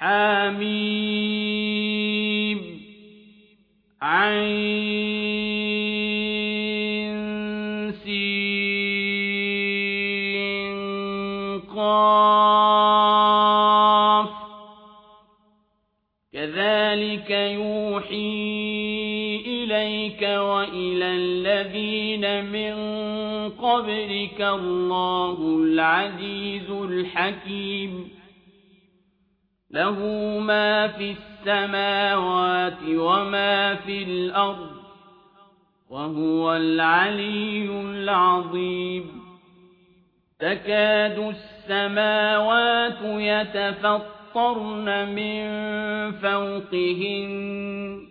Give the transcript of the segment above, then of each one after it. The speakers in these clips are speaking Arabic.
حميم. عين سين قاف. كذلك يوحي إليك وإلى الذين من قبلك الله العزيز الحكيم. له ما في السماوات وما في الأرض وهو العلي العظيم. تكاد السماوات يتفطرن من فوقهن.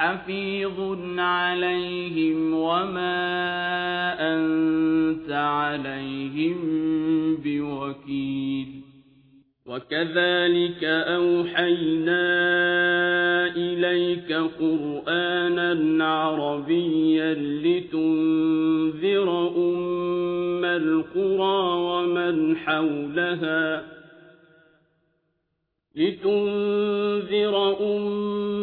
حفيظ عليهم وما أنت عليهم بوكيل. وكذلك أوحينا إليك قرآنا عربيا لتنذر أم القرى ومن حولها لتنذر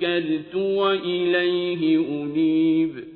توكلت وإليه أنيب.